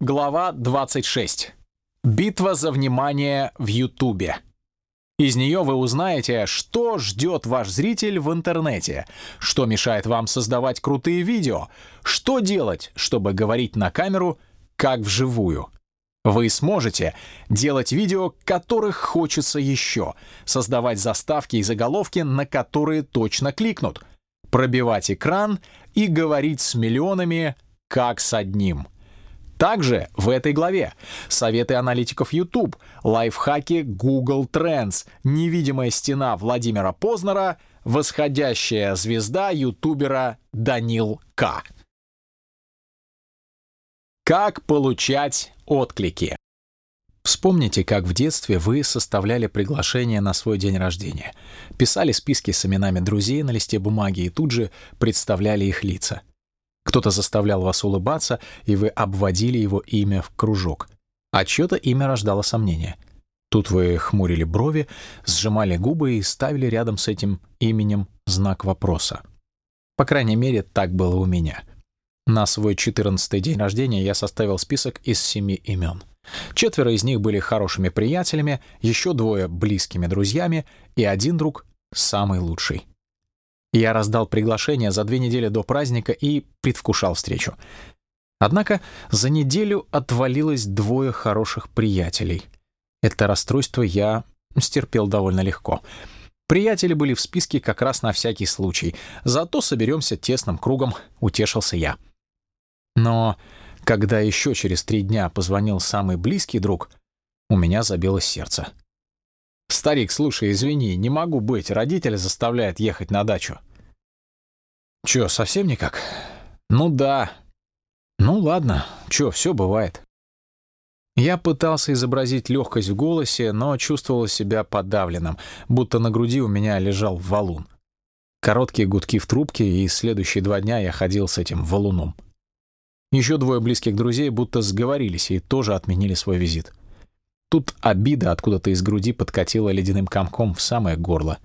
Глава 26. Битва за внимание в Ютубе. Из нее вы узнаете, что ждет ваш зритель в интернете, что мешает вам создавать крутые видео, что делать, чтобы говорить на камеру, как вживую. Вы сможете делать видео, которых хочется еще, создавать заставки и заголовки, на которые точно кликнут, пробивать экран и говорить с миллионами, как с одним — также в этой главе советы аналитиков YouTube, лайфхаки Google Trends, невидимая стена Владимира Познера, восходящая звезда ютубера Данил К. Как получать отклики? Вспомните, как в детстве вы составляли приглашение на свой день рождения, писали списки с именами друзей на листе бумаги и тут же представляли их лица. Кто-то заставлял вас улыбаться, и вы обводили его имя в кружок. А чье-то имя рождало сомнения. Тут вы хмурили брови, сжимали губы и ставили рядом с этим именем знак вопроса. По крайней мере, так было у меня. На свой 14-й день рождения я составил список из семи имен. Четверо из них были хорошими приятелями, еще двое — близкими друзьями, и один друг — самый лучший. Я раздал приглашение за две недели до праздника и предвкушал встречу. Однако за неделю отвалилось двое хороших приятелей. Это расстройство я стерпел довольно легко. Приятели были в списке как раз на всякий случай, зато соберемся тесным кругом, утешился я. Но когда еще через три дня позвонил самый близкий друг, у меня забилось сердце. «Старик, слушай, извини, не могу быть, родители заставляют ехать на дачу». «Чё, совсем никак?» «Ну да». «Ну ладно, чё, все бывает». Я пытался изобразить легкость в голосе, но чувствовал себя подавленным, будто на груди у меня лежал валун. Короткие гудки в трубке, и следующие два дня я ходил с этим валуном. Еще двое близких друзей будто сговорились и тоже отменили свой визит. Тут обида откуда-то из груди подкатила ледяным комком в самое горло.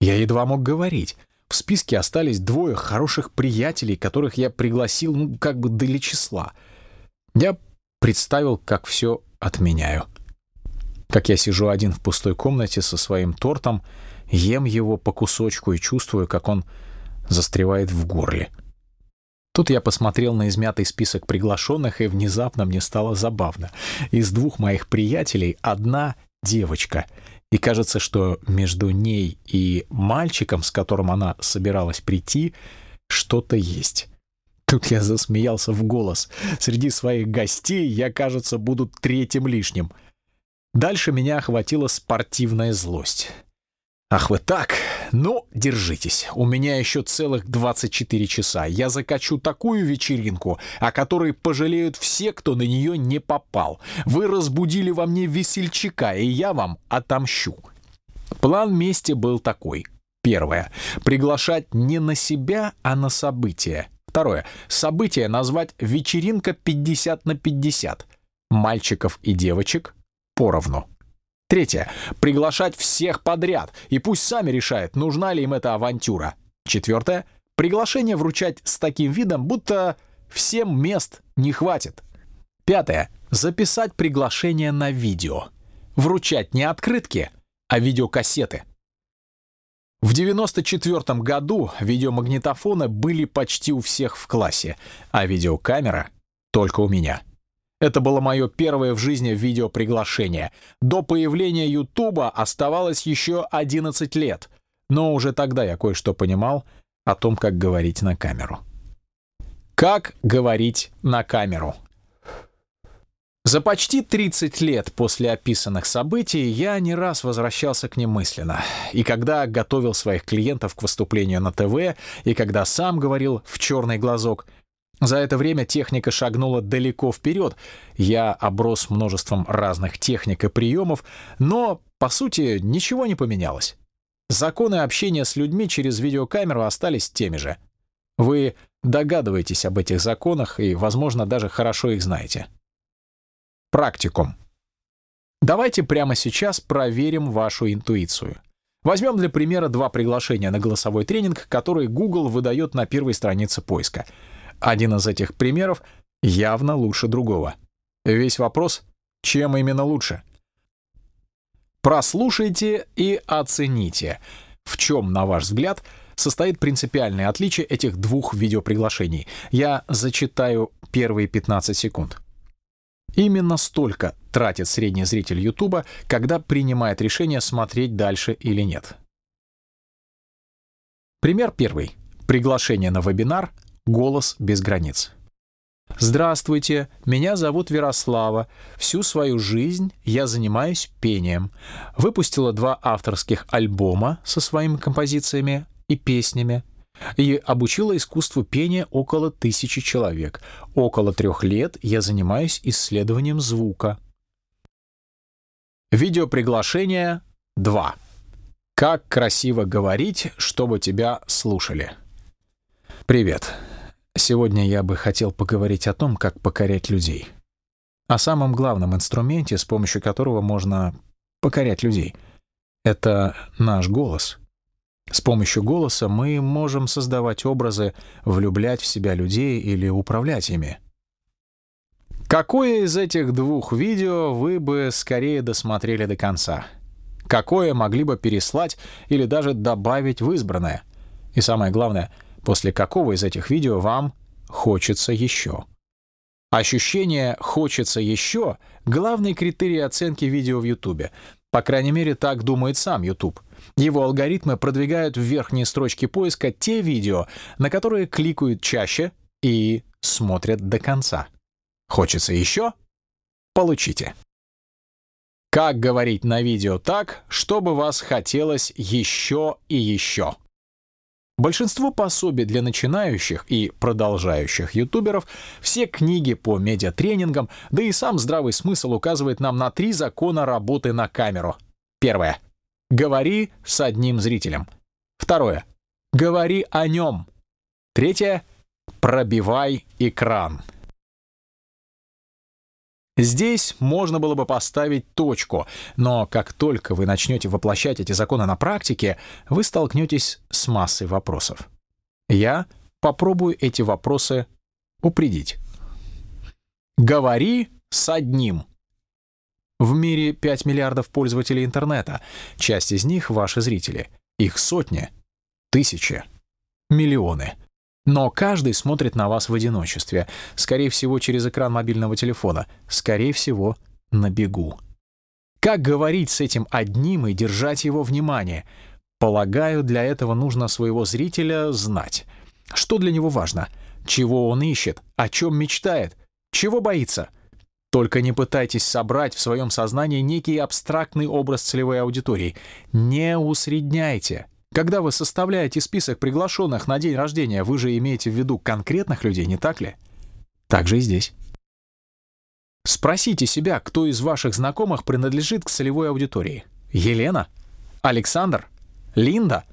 Я едва мог говорить. В списке остались двое хороших приятелей, которых я пригласил, ну, как бы для числа. Я представил, как все отменяю. Как я сижу один в пустой комнате со своим тортом, ем его по кусочку и чувствую, как он застревает в горле. Тут я посмотрел на измятый список приглашенных, и внезапно мне стало забавно. Из двух моих приятелей одна девочка. И кажется, что между ней и мальчиком, с которым она собиралась прийти, что-то есть. Тут я засмеялся в голос. Среди своих гостей я, кажется, буду третьим лишним. Дальше меня охватила спортивная злость. Ах вы так? Ну, держитесь. У меня еще целых 24 часа. Я закачу такую вечеринку, о которой пожалеют все, кто на нее не попал. Вы разбудили во мне весельчака, и я вам отомщу. План мести был такой. Первое. Приглашать не на себя, а на событие. Второе. Событие назвать «Вечеринка 50 на 50». Мальчиков и девочек поровну. Третье. Приглашать всех подряд, и пусть сами решают, нужна ли им эта авантюра. Четвертое. Приглашение вручать с таким видом, будто всем мест не хватит. Пятое. Записать приглашение на видео. Вручать не открытки, а видеокассеты. В 94 году видеомагнитофоны были почти у всех в классе, а видеокамера только у меня. Это было мое первое в жизни видеоприглашение. До появления Ютуба оставалось еще 11 лет, но уже тогда я кое-что понимал о том, как говорить на камеру. Как говорить на камеру? За почти 30 лет после описанных событий я не раз возвращался к ним мысленно. И когда готовил своих клиентов к выступлению на ТВ, и когда сам говорил в черный глазок — за это время техника шагнула далеко вперед. Я оброс множеством разных техник и приемов, но, по сути, ничего не поменялось. Законы общения с людьми через видеокамеру остались теми же. Вы догадываетесь об этих законах и, возможно, даже хорошо их знаете. Практикум. Давайте прямо сейчас проверим вашу интуицию. Возьмем для примера два приглашения на голосовой тренинг, которые Google выдает на первой странице поиска — один из этих примеров явно лучше другого. Весь вопрос, чем именно лучше? Прослушайте и оцените, в чем, на ваш взгляд, состоит принципиальное отличие этих двух видеоприглашений. Я зачитаю первые 15 секунд. Именно столько тратит средний зритель YouTube, когда принимает решение смотреть дальше или нет. Пример первый. Приглашение на вебинар «Голос без границ». Здравствуйте, меня зовут Ярослава. Всю свою жизнь я занимаюсь пением. Выпустила два авторских альбома со своими композициями и песнями и обучила искусству пения около тысячи человек. Около трех лет я занимаюсь исследованием звука. Видеоприглашение 2. Как красиво говорить, чтобы тебя слушали. Привет. Сегодня я бы хотел поговорить о том, как покорять людей. О самом главном инструменте, с помощью которого можно покорять людей. Это наш голос. С помощью голоса мы можем создавать образы, влюблять в себя людей или управлять ими. Какое из этих двух видео вы бы скорее досмотрели до конца? Какое могли бы переслать или даже добавить в избранное? И самое главное, после какого из этих видео вам хочется еще? Ощущение «хочется еще» — главный критерий оценки видео в YouTube. По крайней мере, так думает сам YouTube. Его алгоритмы продвигают в верхние строчки поиска те видео, на которые кликают чаще и смотрят до конца. Хочется еще? Получите. Как говорить на видео так, чтобы вас хотелось еще и еще? Большинство пособий для начинающих и продолжающих ютуберов, все книги по медиатренингам, да и сам здравый смысл указывает нам на три закона работы на камеру. Первое. Говори с одним зрителем. Второе. Говори о нем. Третье. Пробивай экран. Здесь можно было бы поставить точку, но как только вы начнете воплощать эти законы на практике, вы столкнетесь с массой вопросов. Я попробую эти вопросы упредить. Говори с одним. В мире 5 миллиардов пользователей интернета. Часть из них — ваши зрители. Их сотни, тысячи, миллионы. Но каждый смотрит на вас в одиночестве, скорее всего, через экран мобильного телефона, скорее всего, на бегу. Как говорить с этим одним и держать его внимание? Полагаю, для этого нужно своего зрителя знать. Что для него важно? Чего он ищет? О чем мечтает? Чего боится? Только не пытайтесь собрать в своем сознании некий абстрактный образ целевой аудитории. Не усредняйте. Когда вы составляете список приглашенных на день рождения, вы же имеете в виду конкретных людей, не так ли? Так же и здесь. Спросите себя, кто из ваших знакомых принадлежит к целевой аудитории. Елена? Александр? Линда?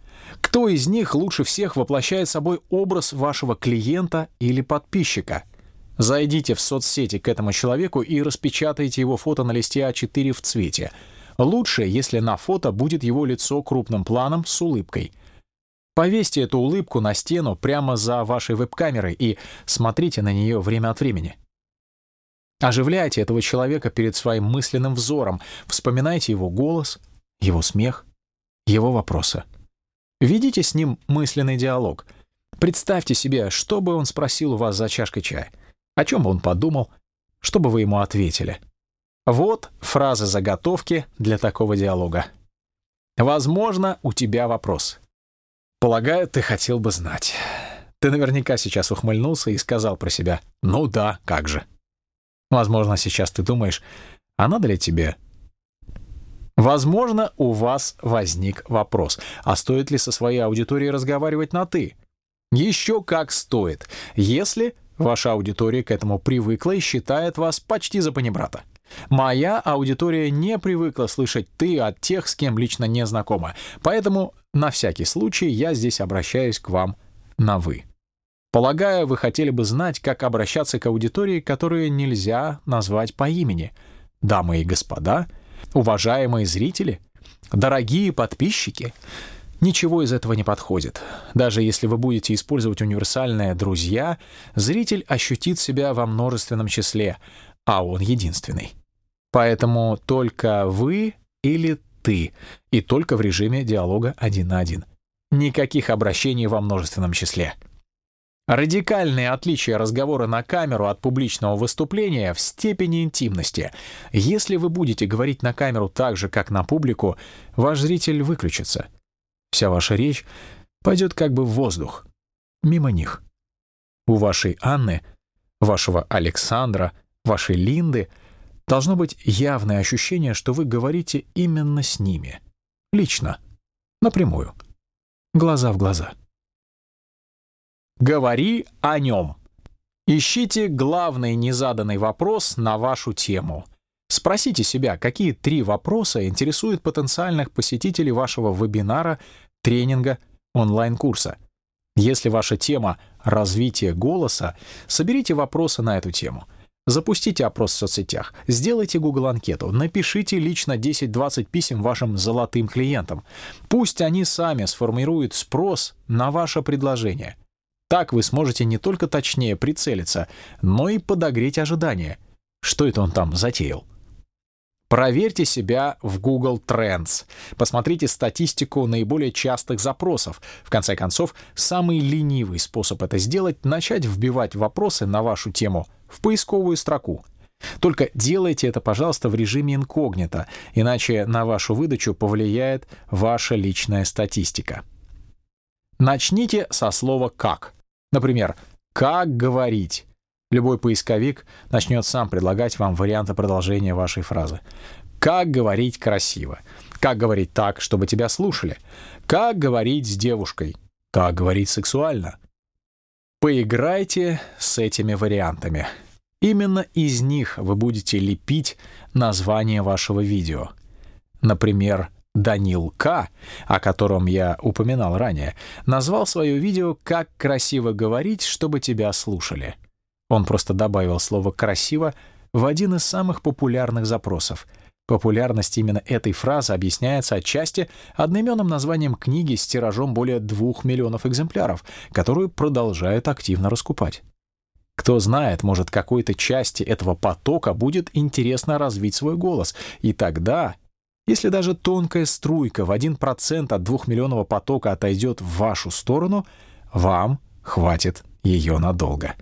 Кто из них лучше всех воплощает собой образ вашего клиента или подписчика? Зайдите в соцсети к этому человеку и распечатайте его фото на листе А4 в цвете — Лучше, если на фото будет его лицо крупным планом с улыбкой. Повесьте эту улыбку на стену прямо за вашей веб-камерой и смотрите на нее время от времени. Оживляйте этого человека перед своим мысленным взором, вспоминайте его голос, его смех, его вопросы. Ведите с ним мысленный диалог. Представьте себе, что бы он спросил у вас за чашкой чая, о чем бы он подумал, что бы вы ему ответили. Вот фраза заготовки для такого диалога. Возможно, у тебя вопрос. Полагаю, ты хотел бы знать. Ты наверняка сейчас ухмыльнулся и сказал про себя «Ну да, как же». Возможно, сейчас ты думаешь, а надо ли тебе? Возможно, у вас возник вопрос, а стоит ли со своей аудиторией разговаривать на «ты»? Еще как стоит, если ваша аудитория к этому привыкла и считает вас почти за панибрата. Моя аудитория не привыкла слышать «ты» от тех, с кем лично не знакома, поэтому на всякий случай я здесь обращаюсь к вам на «вы». Полагаю, вы хотели бы знать, как обращаться к аудитории, которую нельзя назвать по имени. Дамы и господа, уважаемые зрители, дорогие подписчики, ничего из этого не подходит. Даже если вы будете использовать универсальное «друзья», зритель ощутит себя во множественном числе — а он единственный. Поэтому только вы или ты, и только в режиме диалога один на один. Никаких обращений во множественном числе. Радикальное отличие разговора на камеру от публичного выступления в степени интимности. Если вы будете говорить на камеру так же, как на публику, ваш зритель выключится. Вся ваша речь пойдет как бы в воздух, мимо них. У вашей Анны, вашего Александра, вашей Линды должно быть явное ощущение, что вы говорите именно с ними. Лично. Напрямую. Глаза в глаза. Говори о нем. Ищите главный незаданный вопрос на вашу тему. Спросите себя, какие три вопроса интересуют потенциальных посетителей вашего вебинара, тренинга, онлайн-курса. Если ваша тема — развитие голоса, соберите вопросы на эту тему. Запустите опрос в соцсетях, сделайте Google анкету, напишите лично 10-20 писем вашим золотым клиентам. Пусть они сами сформируют спрос на ваше предложение — так вы сможете не только точнее прицелиться, но и подогреть ожидания. Что это он там затеял? Проверьте себя в Google Trends. Посмотрите статистику наиболее частых запросов. В конце концов, самый ленивый способ это сделать — начать вбивать вопросы на вашу тему в поисковую строку. Только делайте это, пожалуйста, в режиме инкогнито, иначе на вашу выдачу повлияет ваша личная статистика. Начните со слова «как». Например, «как говорить». Любой поисковик начнет сам предлагать вам варианты продолжения вашей фразы. Как говорить красиво? Как говорить так, чтобы тебя слушали? Как говорить с девушкой? Как говорить сексуально? Поиграйте с этими вариантами. Именно из них вы будете лепить название вашего видео. Например, Данил К., о котором я упоминал ранее, назвал свое видео «Как красиво говорить, чтобы тебя слушали». Он просто добавил слово «красиво» в один из самых популярных запросов. Популярность именно этой фразы объясняется отчасти одноименным названием книги с тиражом более двух миллионов экземпляров, которую продолжают активно раскупать. Кто знает, может, какой-то части этого потока будет интересно развить свой голос, и тогда если даже тонкая струйка в 1% от двухмиллионного потока отойдет в вашу сторону, вам хватит ее надолго.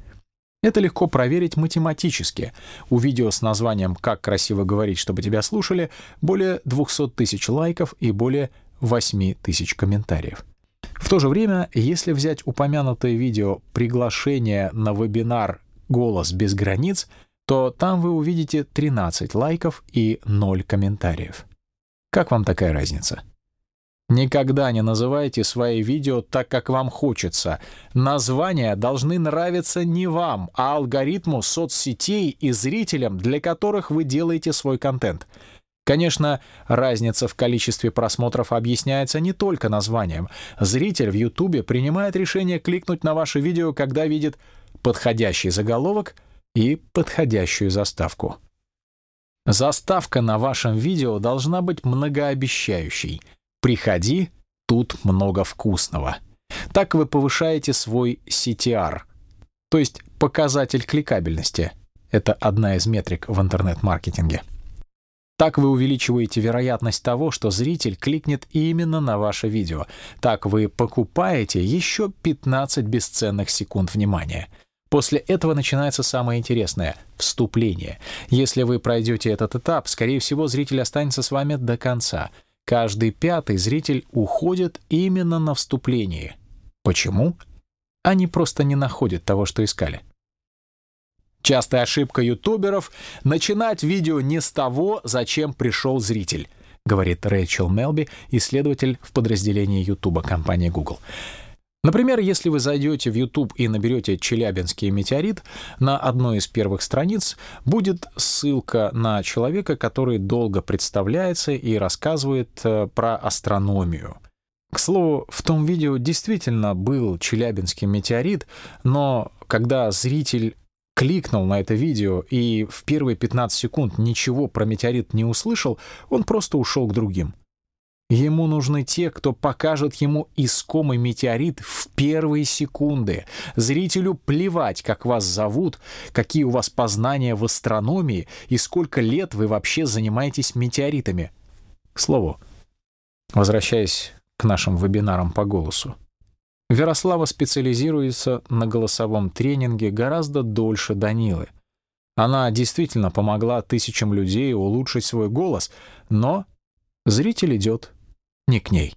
Это легко проверить математически. У видео с названием «Как красиво говорить, чтобы тебя слушали» более 200 тысяч лайков и более 8 тысяч комментариев. В то же время, если взять упомянутое видео «Приглашение на вебинар «Голос без границ», то там вы увидите 13 лайков и 0 комментариев. Как вам такая разница? Никогда не называйте свои видео так, как вам хочется. Названия должны нравиться не вам, а алгоритму соцсетей и зрителям, для которых вы делаете свой контент. Конечно, разница в количестве просмотров объясняется не только названием. Зритель в YouTube принимает решение кликнуть на ваше видео, когда видит подходящий заголовок и подходящую заставку. Заставка на вашем видео должна быть многообещающей. Приходи, тут много вкусного. Так вы повышаете свой CTR, то есть показатель кликабельности. Это одна из метрик в интернет-маркетинге. Так вы увеличиваете вероятность того, что зритель кликнет именно на ваше видео. Так вы покупаете еще 15 бесценных секунд внимания — После этого начинается самое интересное — вступление. Если вы пройдете этот этап, скорее всего, зритель останется с вами до конца. Каждый пятый зритель уходит именно на вступлении. Почему? Они просто не находят того, что искали. Частая ошибка ютуберов — начинать видео не с того, зачем пришел зритель, говорит Рэйчел Мелби, исследователь в подразделении YouTube компании Google. Например, если вы зайдете в YouTube и наберете «Челябинский метеорит», на одной из первых страниц будет ссылка на человека, который долго представляется и рассказывает э, про астрономию. К слову, в том видео действительно был Челябинский метеорит, но когда зритель кликнул на это видео и в первые 15 секунд ничего про метеорит не услышал, он просто ушел к другим. Ему нужны те, кто покажет ему искомый метеорит в первые секунды. Зрителю плевать, как вас зовут, какие у вас познания в астрономии и сколько лет вы вообще занимаетесь метеоритами. К слову, возвращаясь к нашим вебинарам по голосу. Верослава специализируется на голосовом тренинге гораздо дольше Данилы. Она действительно помогла тысячам людей улучшить свой голос, но зритель идет не к ней.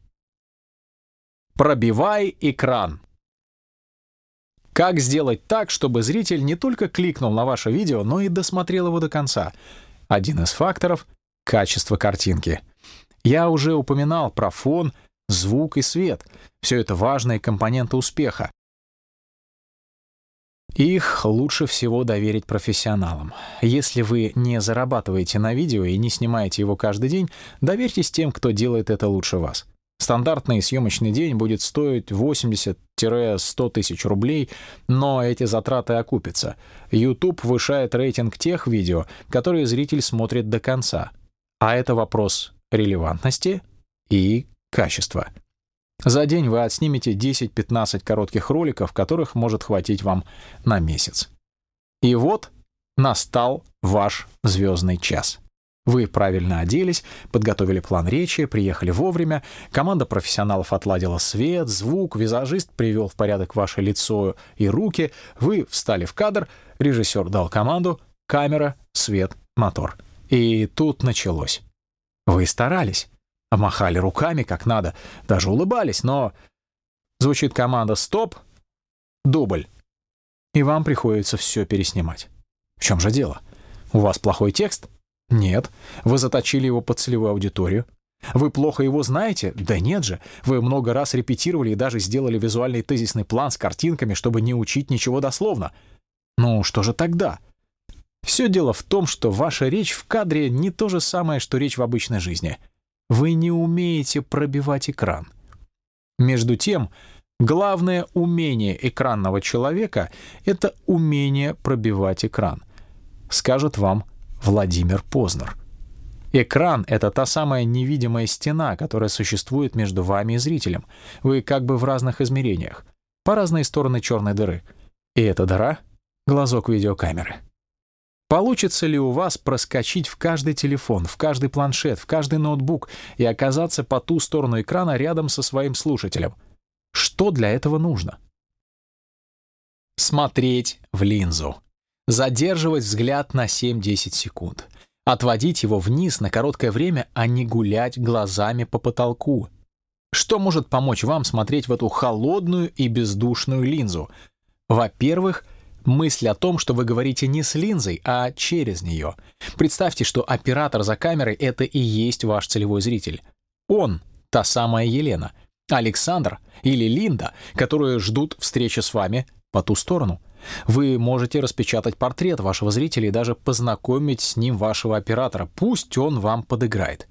Пробивай экран. Как сделать так, чтобы зритель не только кликнул на ваше видео, но и досмотрел его до конца? Один из факторов — качество картинки. Я уже упоминал про фон, звук и свет. Все это важные компоненты успеха. Их лучше всего доверить профессионалам. Если вы не зарабатываете на видео и не снимаете его каждый день, доверьтесь тем, кто делает это лучше вас. Стандартный съемочный день будет стоить 80-100 тысяч рублей, но эти затраты окупятся. YouTube повышает рейтинг тех видео, которые зритель смотрит до конца. А это вопрос релевантности и качества. За день вы отснимете 10-15 коротких роликов, которых может хватить вам на месяц. И вот настал ваш звездный час. Вы правильно оделись, подготовили план речи, приехали вовремя, команда профессионалов отладила свет, звук, визажист привел в порядок ваше лицо и руки, вы встали в кадр, режиссер дал команду, камера, свет, мотор. И тут началось. Вы старались. Махали руками как надо, даже улыбались, но... Звучит команда «Стоп», «Дубль». И вам приходится все переснимать. В чем же дело? У вас плохой текст? Нет. Вы заточили его под целевую аудиторию. Вы плохо его знаете? Да нет же. Вы много раз репетировали и даже сделали визуальный тезисный план с картинками, чтобы не учить ничего дословно. Ну, что же тогда? Все дело в том, что ваша речь в кадре не то же самое, что речь в обычной жизни — вы не умеете пробивать экран. Между тем, главное умение экранного человека — это умение пробивать экран, скажет вам Владимир Познер. Экран — это та самая невидимая стена, которая существует между вами и зрителем. Вы как бы в разных измерениях, по разные стороны черной дыры. И эта дыра — глазок видеокамеры. Получится ли у вас проскочить в каждый телефон, в каждый планшет, в каждый ноутбук и оказаться по ту сторону экрана рядом со своим слушателем? Что для этого нужно? Смотреть в линзу. Задерживать взгляд на 7-10 секунд. Отводить его вниз на короткое время, а не гулять глазами по потолку. Что может помочь вам смотреть в эту холодную и бездушную линзу? Во-первых, Мысль о том, что вы говорите не с линзой, а через нее. Представьте, что оператор за камерой — это и есть ваш целевой зритель. Он — та самая Елена, Александр или Линда, которые ждут встречи с вами по ту сторону. Вы можете распечатать портрет вашего зрителя и даже познакомить с ним вашего оператора. Пусть он вам подыграет.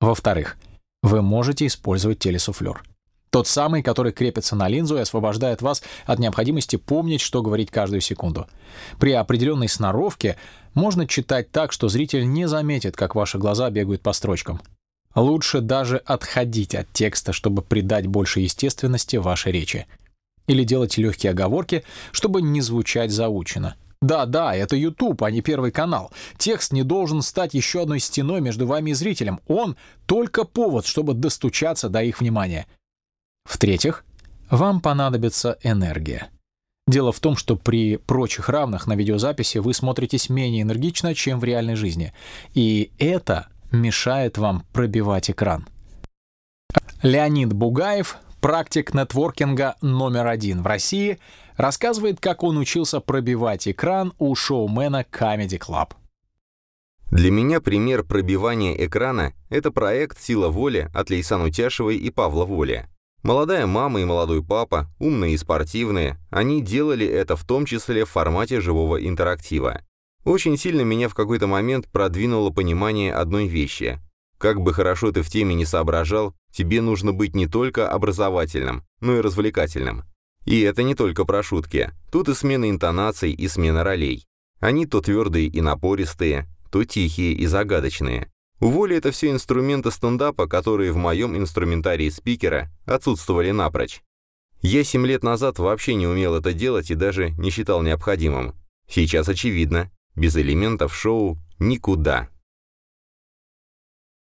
Во-вторых, вы можете использовать телесуфлер. Тот самый, который крепится на линзу и освобождает вас от необходимости помнить, что говорить каждую секунду. При определенной сноровке можно читать так, что зритель не заметит, как ваши глаза бегают по строчкам. Лучше даже отходить от текста, чтобы придать больше естественности вашей речи. Или делать легкие оговорки, чтобы не звучать заучено. Да-да, это YouTube, а не Первый канал. Текст не должен стать еще одной стеной между вами и зрителем. Он только повод, чтобы достучаться до их внимания. В-третьих, вам понадобится энергия. Дело в том, что при прочих равных на видеозаписи вы смотритесь менее энергично, чем в реальной жизни, и это мешает вам пробивать экран. Леонид Бугаев, практик нетворкинга номер один в России, рассказывает, как он учился пробивать экран у шоумена Comedy Club. Для меня пример пробивания экрана — это проект «Сила воли» от Лейсан Утяшевой и Павла Воли. Молодая мама и молодой папа, умные и спортивные, они делали это в том числе в формате живого интерактива. Очень сильно меня в какой-то момент продвинуло понимание одной вещи. Как бы хорошо ты в теме не соображал, тебе нужно быть не только образовательным, но и развлекательным. И это не только про шутки. Тут и смена интонаций, и смена ролей. Они то твердые и напористые, то тихие и загадочные. Воли это все инструменты стендапа, которые в моем инструментарии спикера отсутствовали напрочь. Я семь лет назад вообще не умел это делать и даже не считал необходимым. Сейчас очевидно, без элементов шоу никуда.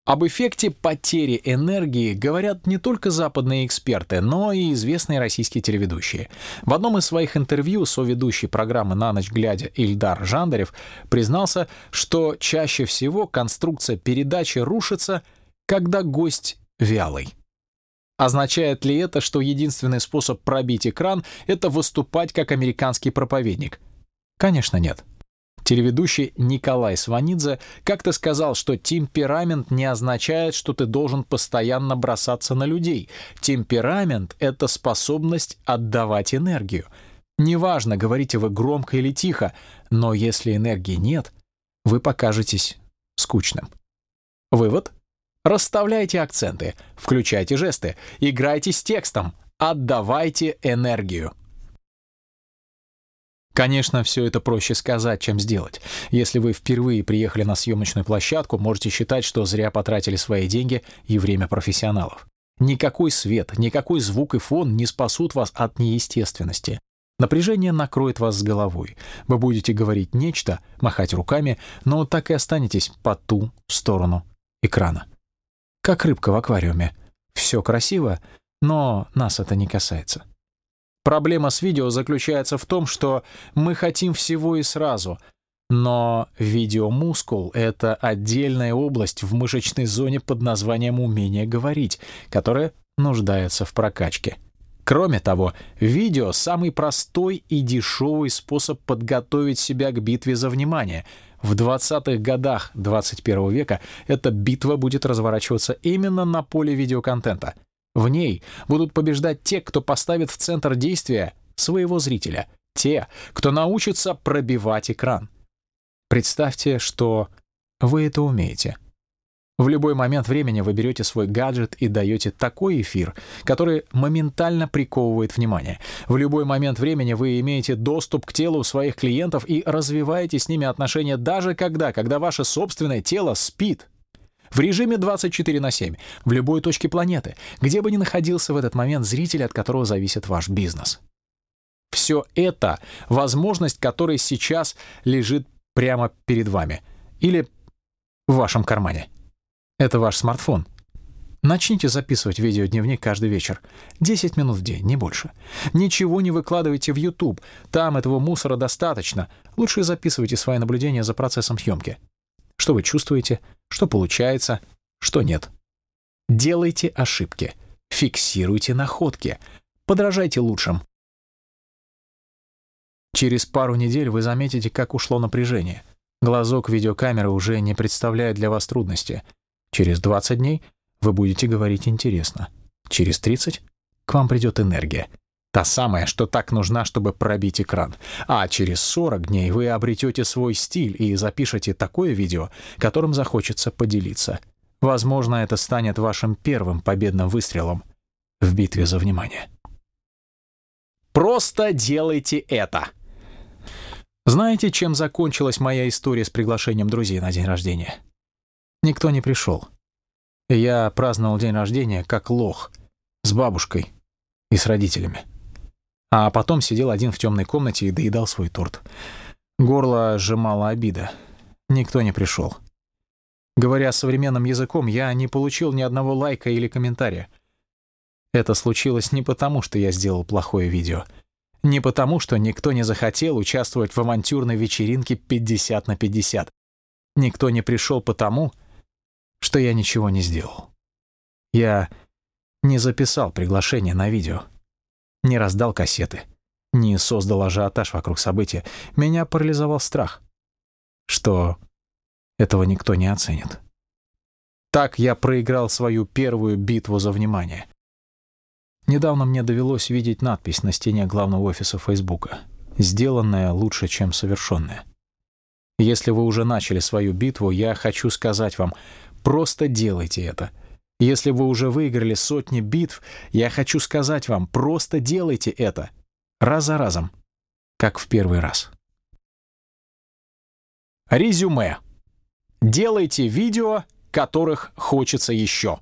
Об эффекте потери энергии говорят не только западные эксперты, но и известные российские телеведущие. В одном из своих интервью соведущий программы «На ночь глядя» Ильдар Жандарев признался, что чаще всего конструкция передачи рушится, когда гость вялый. Означает ли это, что единственный способ пробить экран — это выступать как американский проповедник? Конечно, нет. Телеведущий Николай Сванидзе как-то сказал, что темперамент не означает, что ты должен постоянно бросаться на людей. Темперамент — это способность отдавать энергию. Неважно, говорите вы громко или тихо, но если энергии нет, вы покажетесь скучным. Вывод? Расставляйте акценты, включайте жесты, играйте с текстом, отдавайте энергию. Конечно, все это проще сказать, чем сделать. Если вы впервые приехали на съемочную площадку, можете считать, что зря потратили свои деньги и время профессионалов. Никакой свет, никакой звук и фон не спасут вас от неестественности. Напряжение накроет вас с головой. Вы будете говорить нечто, махать руками, но так и останетесь по ту сторону экрана. Как рыбка в аквариуме. Все красиво, но нас это не касается. Проблема с видео заключается в том, что мы хотим всего и сразу. Но видеомускул — это отдельная область в мышечной зоне под названием умение говорить, которая нуждается в прокачке. Кроме того, видео — самый простой и дешевый способ подготовить себя к битве за внимание. В 20-х годах 21 века эта битва будет разворачиваться именно на поле видеоконтента — в ней будут побеждать те, кто поставит в центр действия своего зрителя, те, кто научится пробивать экран. Представьте, что вы это умеете. В любой момент времени вы берете свой гаджет и даете такой эфир, который моментально приковывает внимание. В любой момент времени вы имеете доступ к телу своих клиентов и развиваете с ними отношения даже когда, когда ваше собственное тело спит. В режиме 24 на 7, в любой точке планеты, где бы ни находился в этот момент зритель, от которого зависит ваш бизнес. Все это — возможность, которая сейчас лежит прямо перед вами или в вашем кармане. Это ваш смартфон. Начните записывать видеодневник каждый вечер. 10 минут в день, не больше. Ничего не выкладывайте в YouTube. Там этого мусора достаточно. Лучше записывайте свои наблюдения за процессом съемки. Что вы чувствуете, что получается, что нет. Делайте ошибки, фиксируйте находки, подражайте лучшим. Через пару недель вы заметите, как ушло напряжение. Глазок видеокамеры уже не представляет для вас трудности. Через 20 дней вы будете говорить интересно. Через 30 к вам придет энергия. Та самая, что так нужна, чтобы пробить экран. А через 40 дней вы обретете свой стиль и запишете такое видео, которым захочется поделиться. Возможно, это станет вашим первым победным выстрелом в битве за внимание. Просто делайте это. Знаете, чем закончилась моя история с приглашением друзей на день рождения? Никто не пришел. Я праздновал день рождения как лох, с бабушкой и с родителями. А потом сидел один в темной комнате и доедал свой торт. Горло сжимала обида. Никто не пришел. Говоря современным языком, я не получил ни одного лайка или комментария. Это случилось не потому, что я сделал плохое видео. Не потому, что никто не захотел участвовать в авантюрной вечеринке 50 на 50. Никто не пришел потому, что я ничего не сделал. Я не записал приглашение на видео не раздал кассеты, не создал ажиотаж вокруг события. Меня парализовал страх, что этого никто не оценит. Так я проиграл свою первую битву за внимание. Недавно мне довелось видеть надпись на стене главного офиса Фейсбука «Сделанное лучше, чем совершенное». Если вы уже начали свою битву, я хочу сказать вам, просто делайте это — если вы уже выиграли сотни битв, я хочу сказать вам, просто делайте это. Раз за разом. Как в первый раз. Резюме. Делайте видео, которых хочется еще.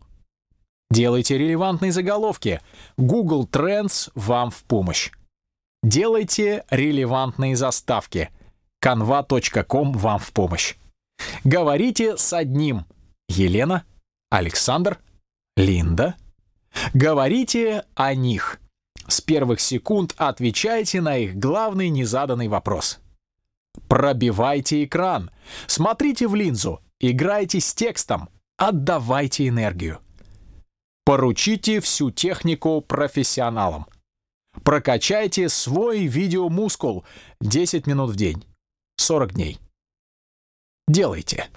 Делайте релевантные заголовки. Google Trends вам в помощь. Делайте релевантные заставки. canva.com вам в помощь. Говорите с одним. Елена, Александр, Линда. Говорите о них. С первых секунд отвечайте на их главный незаданный вопрос. Пробивайте экран. Смотрите в линзу. Играйте с текстом. Отдавайте энергию. Поручите всю технику профессионалам. Прокачайте свой видеомускул 10 минут в день. 40 дней. Делайте.